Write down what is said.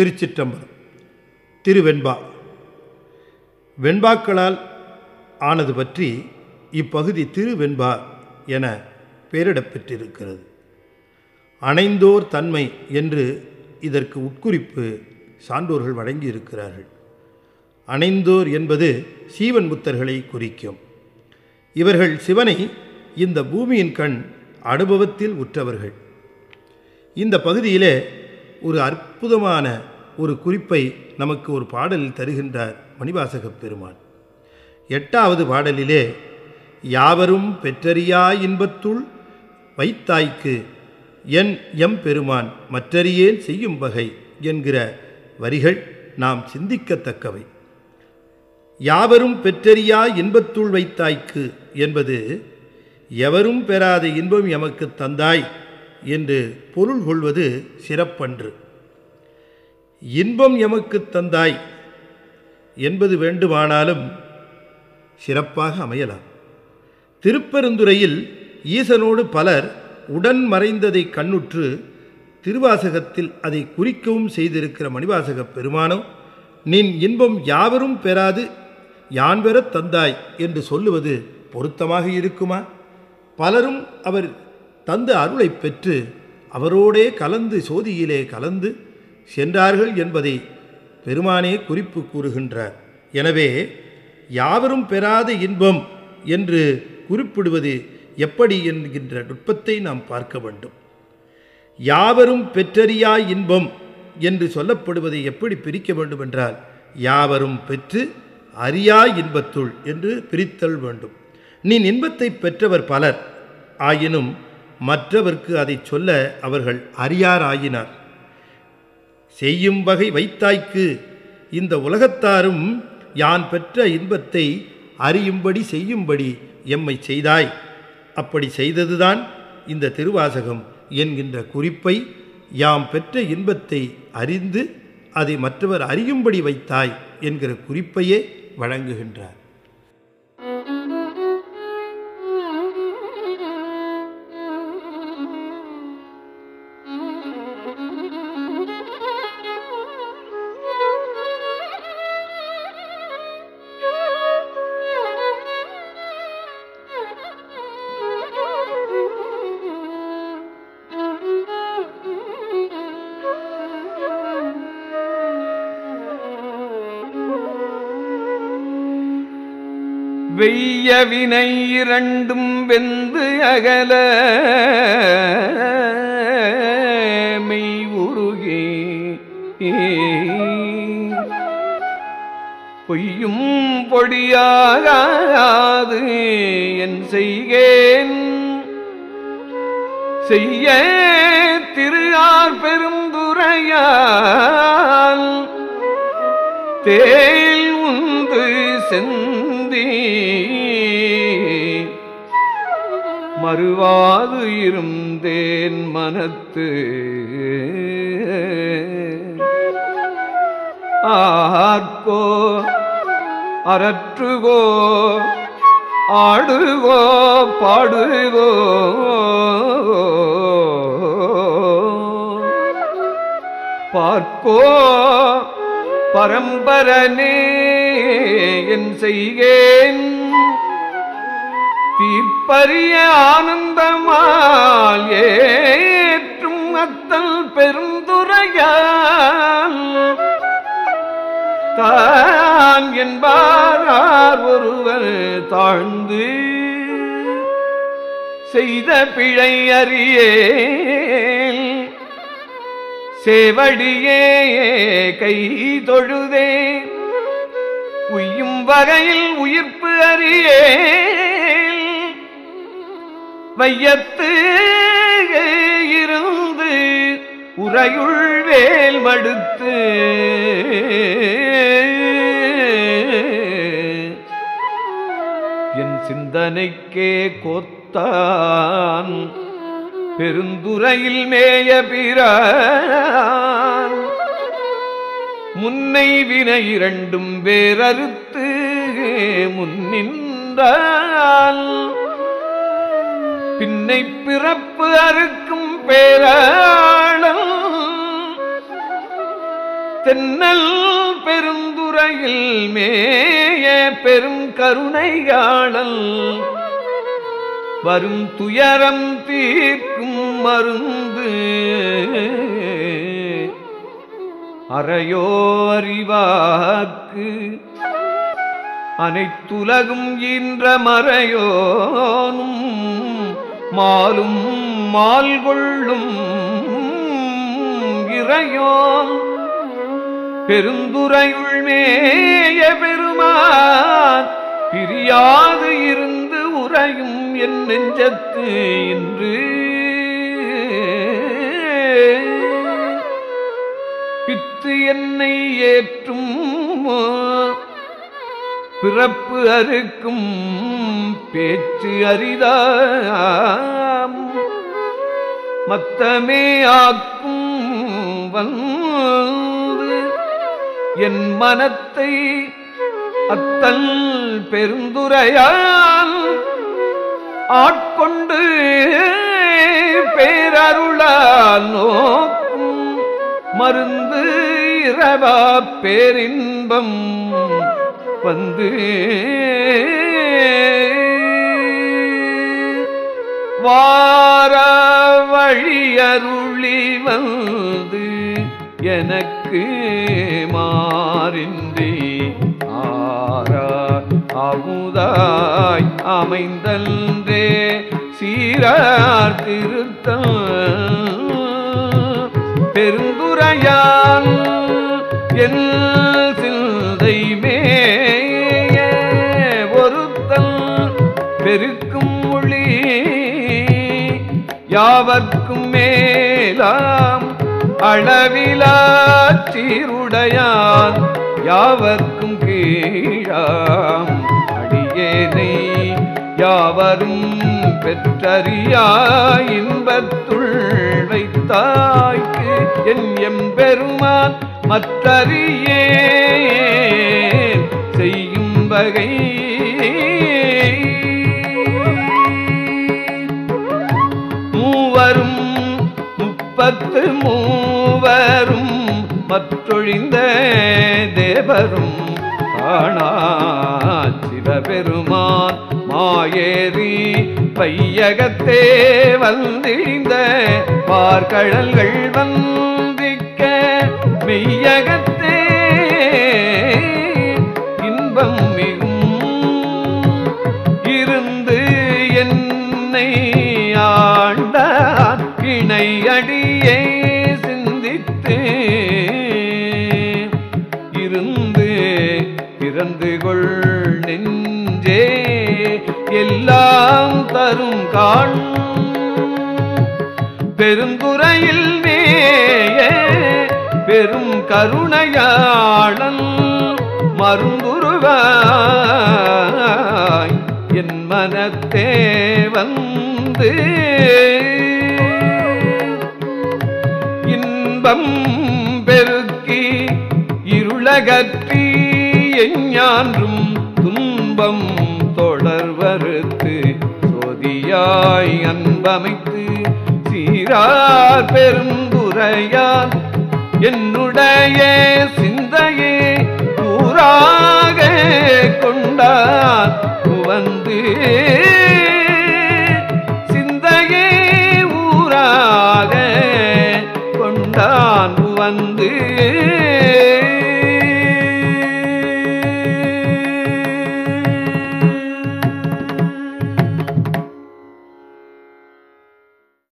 திருச்சிற்றம்பலம் திருவெண்பா. வெண்பாக்களால் ஆனது பற்றி இப்பகுதி திருவெண்பா என பெயரிடப்பெற்றிருக்கிறது. அணைந்தோர் தன்மை என்று இதற்கு உட்குறிப்பு சான்றோர்கள் வழங்கியிருக்கிறார்கள். அணைந்தோர் என்பது சீவன் புத்தர்களை குறிக்கும். இவர்கள் சிவனை இந்த பூமியின் கண் அனுபவத்தில் உற்றவர்கள். இந்த பகுதியிலே ஒரு அற்புதமான ஒரு குறிப்பை நமக்கு ஒரு பாடலில் தருகின்றார் மணிவாசகப் பெருமான். எட்டாவது பாடலிலே யாவரும் பெற்றறியா இன்பத்துள் வைத்தாய்க்கு என் எம் பெருமான் மற்றறியேன் செய்யும் வகை என்கிற வரிகள் நாம் சிந்திக்கத்தக்கவை. யாவரும் பெற்றறியா இன்பத்துள் வைத்தாய்க்கு என்பது எவரும் பெறாத இன்பம் எமக்கு தந்தாய் என்று பொருள் கொள்வது சிறப்பன்று. இன்பம் எமக்கு தந்தாய் என்பது வேண்டுமானாலும் சிறப்பாக அமையலாம். திருப்பெருந்துறையில் ஈசனோடு பலர் உடன் மறைந்ததை கண்ணுற்று திருவாசகத்தில் அதை குறிக்கவும் செய்திருக்கிற மணிவாசகப் பெருமானம் நின் இன்பம் யாவரும் பெறாது யான் பெறத் தந்தாய் என்று சொல்லுவது பொருத்தமாக இருக்குமா? பலரும் அவர் தந்த அருளை பெற்று அவரோடே கலந்து சோதியிலே கலந்து சென்றார்கள் என்பதை பெருமானே குறிப்பு கூறுகின்றார். எனவே யாவரும் பெறாத இன்பம் என்று குறிப்பிடுவது எப்படி என்கின்ற நுட்பத்தை நாம் பார்க்க வேண்டும். யாவரும் பெற்றறியா இன்பம் என்று சொல்லப்படுவதை எப்படி பிரிக்க வேண்டும் என்றால் யாவரும் பெற்று அறியா இன்பத்துள் என்று பிரித்தல் வேண்டும். நீ இன்பத்தை பெற்றவர் பலர். ஆயினும் மற்றவர்க்கு அதை சொல்ல அவர்கள் அறியாராயினார். செய்யும் வகை வைத்தாய்க்கு. இந்த உலகத்தாரும் யான் பெற்ற இன்பத்தை அறியும்படி செய்யும்படி எம்மை செய்தாய். அப்படி செய்ததுதான் இந்த திருவாசகம் என்கின்ற குறிப்பை யாம் பெற்ற இன்பத்தை அறிந்து அதை மற்றவர் அறியும்படி வைத்தாய் என்கிற குறிப்பையே வழங்குகின்றார். வெய்ய வினை இரண்டும் வெந்து அகல மெய் உருகே பொய்யும் பொடியாகாது என் செய்கேன். செய்ய திருஆர் பெருந்துரையால் தேல் உந்து செந்தி. மறுவாது இருந்தேன் மனத்து. ஆர்க்கோ அரற்றுகோ ஆடுகோ பாடுகோ. பார்க்கோ பரம்பரனே. என் செய்கேன். தீர்ப்பரிய ஆனந்தமால் ஏற்றும் அத்தல் பெருந்துரையால். தான் என்பார் ஒருவர் தாழ்ந்து செய்த பிழை அறியேன் சேவடியே கை தொழுதே உய்யும் வகையில் உயிர்ப்பு அறியே வையத்து இருந்து உரையுள் வேல் மடுத்து. என் சிந்தனைக்கே கோத்தான் பெருந்துறையில் மேய பிற முன்னை வினை இரண்டும் வேறறுத்து முன்னின்றால். பின்னை பிறப்பு அறுக்கும் பேராளம் தென்னல் பெருந்துறையில் மேய பெரும் கருணையாளல். வரும் துயரம் தீர்க்கும் மருந்து அறையோ அறிவாக்கு. அனைத்துலகும் ஈன்ற மறையோனும் மாலும் மால் கொள்ளும் இறையோம் பெருந்துரையுள்மேய பெருமான் பிரியாது இருந்து உறையும் என் நெஞ்சத்து இன்று. என்னை ஏற்றும் பிறப்பு அறுக்கும் பேச்சு அரிதாம். மத்தமே ஆக்கும் வந்து என் மனத்தை அத்தல் பெருந்துரையால் ஆட்கொண்டு பேரருளால் நோக்கும் மருந்து இரவா பேரின்பம் வந்து வார வழியருளி வந்து எனக்கு மாறின்றி ஆரா அமுதாய் அமைந்தன்றே சீரார் திருத்தம் என் சிந்தை மேய ஒருத்தல் பெருக்கும் மொழி யாவர்க்கும் மேலாம் அளவிலாச்சீருடையான் யாவர்க்கும் கீழாம் அடியேனை யாவரும் பெற்றறியா இன்பத்துள் வைத்தாய்க்கு என் எம்பெருமான் மத்தறியே செய்யும் வகை. மூவரும் முப்பத்து மூவரும் மற்றொழிந்த தேவரும் காணா சிவபெருமான் மாயேறி பையகத்தே வந்திழிந்த பார்கழல்கள் வந்திக்க மெய்யகத்தே இன்பம் மிகும். இருந்து என்னை ஆண்டான் இணை அடியே சிந்தித்து. இருந்து பிறந்து கொள் நெஞ்சே எல்லாம் தரும் காண் பெருந்துறையில் மேயே பெரும் கருணையாளன் மருந்துருவாய். என் மனத்தே வந்து இன்பம் பெருக்கி இருளகற்றி எஞ்ஞான்றும் துன்பம் தொடர்வறுத்து சோதியாய் அன்பமைத்து சீரார் பெருந்துரையான் என்னுடைய சிந்தையே கூறாக கொண்டார் வந்து